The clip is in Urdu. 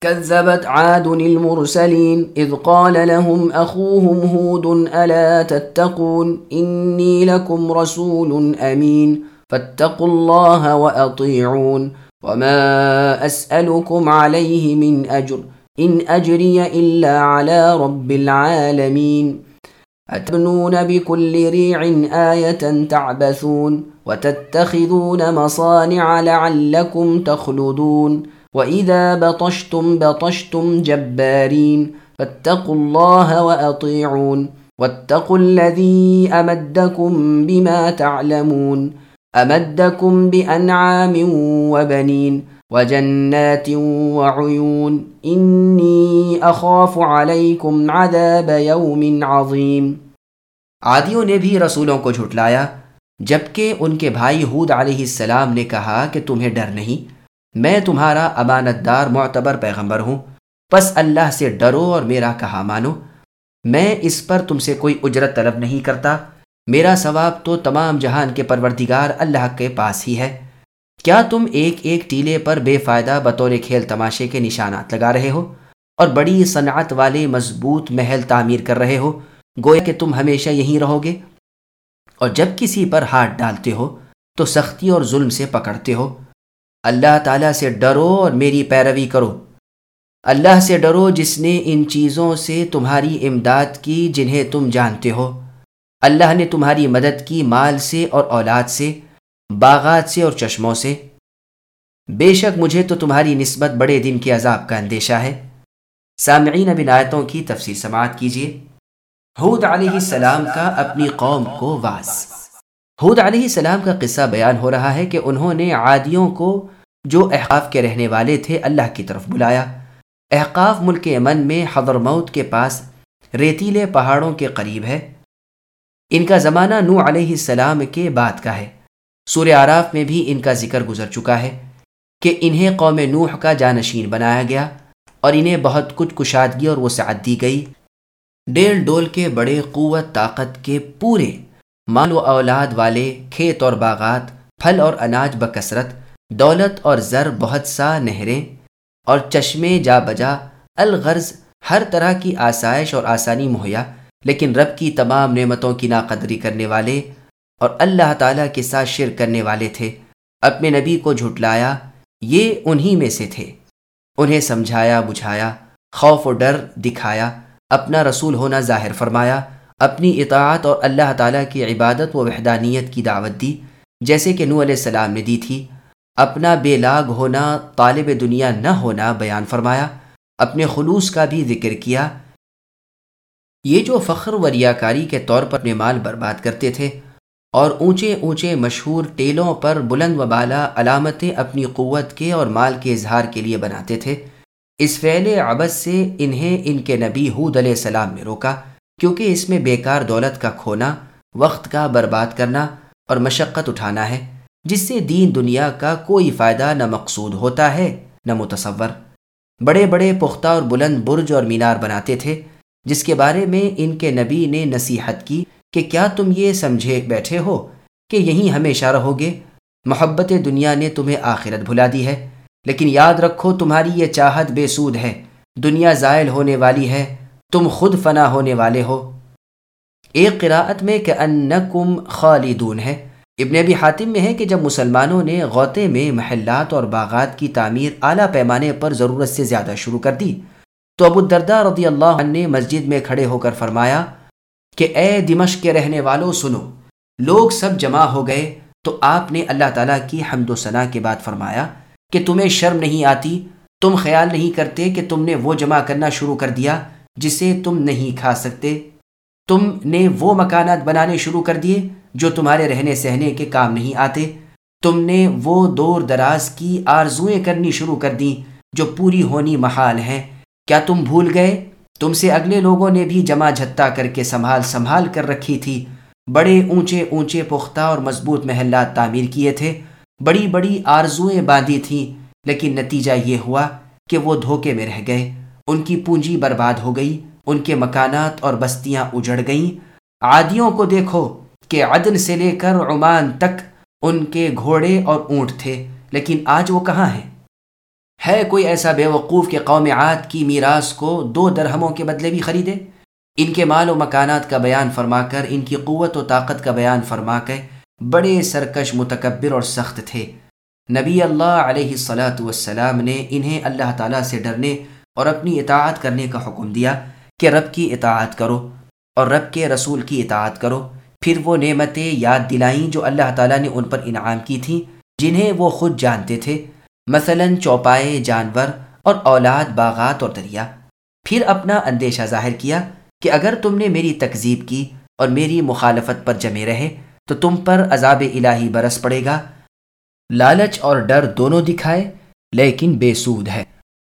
كذبت عاد المرسلين إذ قال لهم أخوهم هود ألا تتقون إني لكم رسول أمين فاتقوا الله وأطيعون وما أسألكم عليه من أجر إن أجري إلا على رب العالمين أتبنون بكل ريع آية تعبثون وتتخذون مصانع لعلكم تخلدون واذا بطشتم بطشتم جبارين فاتقوا الله واطيعون واتقوا الذي امدكم بما تعلمون امدكم بانعام وبنين وجنات وعيون اني اخاف عليكم عذاب يوم عظيم عادیوں نے بھی رسولوں کو جھٹلایا جبکہ ان کے بھائی حود علیہ السلام نے کہا کہ تمہیں ڈر نہیں میں تمہارا امانت دار معتبر پیغمبر ہوں۔ پس اللہ سے ڈرو اور میرا کہا مانو۔ میں اس پر تم سے کوئی اجرت طلب نہیں کرتا۔ میرا ثواب تو تمام جہان کے پروردگار اللہ کے پاس ہی ہے۔ کیا تم ایک ایک ٹیلے پر بے فائدہ بطور کھیل تماشے کے نشانات لگا رہے ہو اور بڑی صنعت والے مضبوط محل تعمیر کر رہے ہو، گویا کہ تم ہمیشہ یہیں رہو گے؟ اور جب کسی پر ہاتھ ڈالتے ہو تو سختی اور ظلم سے پکڑتے ہو۔ اللہ تعالیٰ سے ڈرو اور میری پیروی کرو۔ اللہ سے ڈرو جس نے ان چیزوں سے تمہاری امداد کی جنہیں تم جانتے ہو۔ اللہ نے تمہاری مدد کی مال سے اور اولاد سے، باغات سے اور چشموں سے۔ بے شک مجھے تو تمہاری نسبت بڑے دن کے عذاب کا اندیشہ ہے۔ سامعین بن آیتوں کی تفصیل سماعت کیجیے۔ حود علیہ السلام کا اپنی قوم کو واس۔ حود علیہ السلام کا قصہ بیان ہو رہا ہے کہ انہوں نے عادیوں کو جو احقاف کے رہنے والے تھے اللہ کی طرف بلایا۔ احقاف ملک یمن میں حضر موت کے پاس ریتیلے پہاڑوں کے قریب ہے۔ ان کا زمانہ نو علیہ السلام کے بعد کا ہے۔ سورہ آراف میں بھی ان کا ذکر گزر چکا ہے کہ انہیں قوم نوح کا جانشین بنایا گیا اور انہیں بہت کچھ کشادگی اور وسعت دی گئی۔ ڈیل ڈول کے بڑے قوت طاقت کے پورے مال و اولاد والے، کھیت اور باغات، پھل اور اناج بکثرت، دولت اور زر بہت سا نہریں اور چشمے جا بجا، الغرض ہر طرح کی آسائش اور آسانی مہیا، لیکن رب کی تمام نعمتوں کی ناقدری کرنے والے اور اللہ تعالیٰ کے ساتھ شر کرنے والے تھے۔ اپنے نبی کو جھٹلایا، یہ انہی میں سے تھے۔ انہیں سمجھایا، بجھایا، خوف و ڈر دکھایا، اپنا رسول ہونا ظاہر فرمایا۔ اپنی اطاعت اور اللہ تعالیٰ کی عبادت و وحدانیت کی دعوت دی، جیسے کہ نو علیہ السلام نے دی تھی۔ اپنا بے لاگ ہونا، طالب دنیا نہ ہونا بیان فرمایا۔ اپنے خلوص کا بھی ذکر کیا۔ یہ جو فخر و ریاکاری کے طور پر اپنے مال برباد کرتے تھے، اور اونچے اونچے مشہور ٹیلوں پر بلند و بالا علامتیں اپنی قوت کے اور مال کے اظہار کے لیے بناتے تھے، اس فعل عبد سے انہیں ان کے نبی حود علیہ السلام میں روکا۔ کیونکہ اس میں بیکار دولت کا کھونا، وقت کا برباد کرنا اور مشقت اٹھانا ہے، جس سے دین دنیا کا کوئی فائدہ نہ مقصود ہوتا ہے، نہ متصور۔ بڑے بڑے پختہ اور بلند برج اور مینار بناتے تھے، جس کے بارے میں ان کے نبی نے نصیحت کی کہ کیا تم یہ سمجھے بیٹھے ہو کہ یہیں ہمیشہ رہو گے؟ محبت دنیا نے تمہیں آخرت بھلا دی ہے، لیکن یاد رکھو تمہاری یہ چاہت بے سود ہے، دنیا زائل ہونے والی ہے۔ تم خود فنا ہونے والے ہو۔ ایک قراءت میں کہ انکم خالدون ہے۔ ابن ابی حاتم میں ہے کہ جب مسلمانوں نے غوطے میں محلات اور باغات کی تعمیر اعلیٰ پیمانے پر ضرورت سے زیادہ شروع کر دی، تو ابو الدردہ رضی اللہ عنہ نے مسجد میں کھڑے ہو کر فرمایا کہ اے دمشق کے رہنے والوں، سنو، لوگ سب جمع ہو گئے تو آپ نے اللہ تعالیٰ کی حمد و ثناء کے بعد فرمایا کہ تمہیں شرم نہیں آتی، تم خیال نہیں کرتے کہ تم نے وہ جمع کرنا شروع کر دیا۔ جسے تم نہیں کھا سکتے۔ تم نے وہ مکانات بنانے شروع کر دیے جو تمہارے رہنے سہنے کے کام نہیں آتے۔ تم نے وہ دور دراز کی آرزوئیں کرنی شروع کر دیں جو پوری ہونی محال ہیں۔ کیا تم بھول گئے؟ تم سے اگلے لوگوں نے بھی جمع جھتا کر کے سنبھال سنبھال کر رکھی تھی۔ بڑے اونچے اونچے پختہ اور مضبوط محلات تعمیر کیے تھے۔ بڑی بڑی آرزوئیں باندھی تھیں، لیکن نتیجہ یہ ہوا کہ وہ دھوکے میں رہ گئے۔ ان کی پونجی برباد ہو گئی، ان کے مکانات اور بستیاں اجڑ گئیں۔ عادیوں کو دیکھو کہ عدن سے لے کر عمان تک ان کے گھوڑے اور اونٹ تھے، لیکن آج وہ کہاں ہیں؟ ہے کوئی ایسا بے وقوف کہ قوم عاد کی میراث کو دو درہموں کے بدلے بھی خریدے؟ ان کے مال و مکانات کا بیان فرما کر، ان کی قوت و طاقت کا بیان فرما کر بڑے سرکش، متکبر اور سخت تھے۔ نبی اللہ علیہ الصلاۃ والسلام نے انہیں اللہ تعالیٰ سے ڈرنے اور اپنی اطاعت کرنے کا حکم دیا کہ رب کی اطاعت کرو اور رب کے رسول کی اطاعت کرو۔ پھر وہ نعمتیں یاد دلائیں جو اللہ تعالیٰ نے ان پر انعام کی تھیں، جنہیں وہ خود جانتے تھے۔ مثلا چوپائے جانور اور اولاد باغات اور دریا۔ پھر اپنا اندیشہ ظاہر کیا کہ اگر تم نے میری تکذیب کی اور میری مخالفت پر جمے رہے، تو تم پر عذاب الہی برس پڑے گا۔ لالچ اور ڈر دونوں دکھائے، لیکن بے سود ہے۔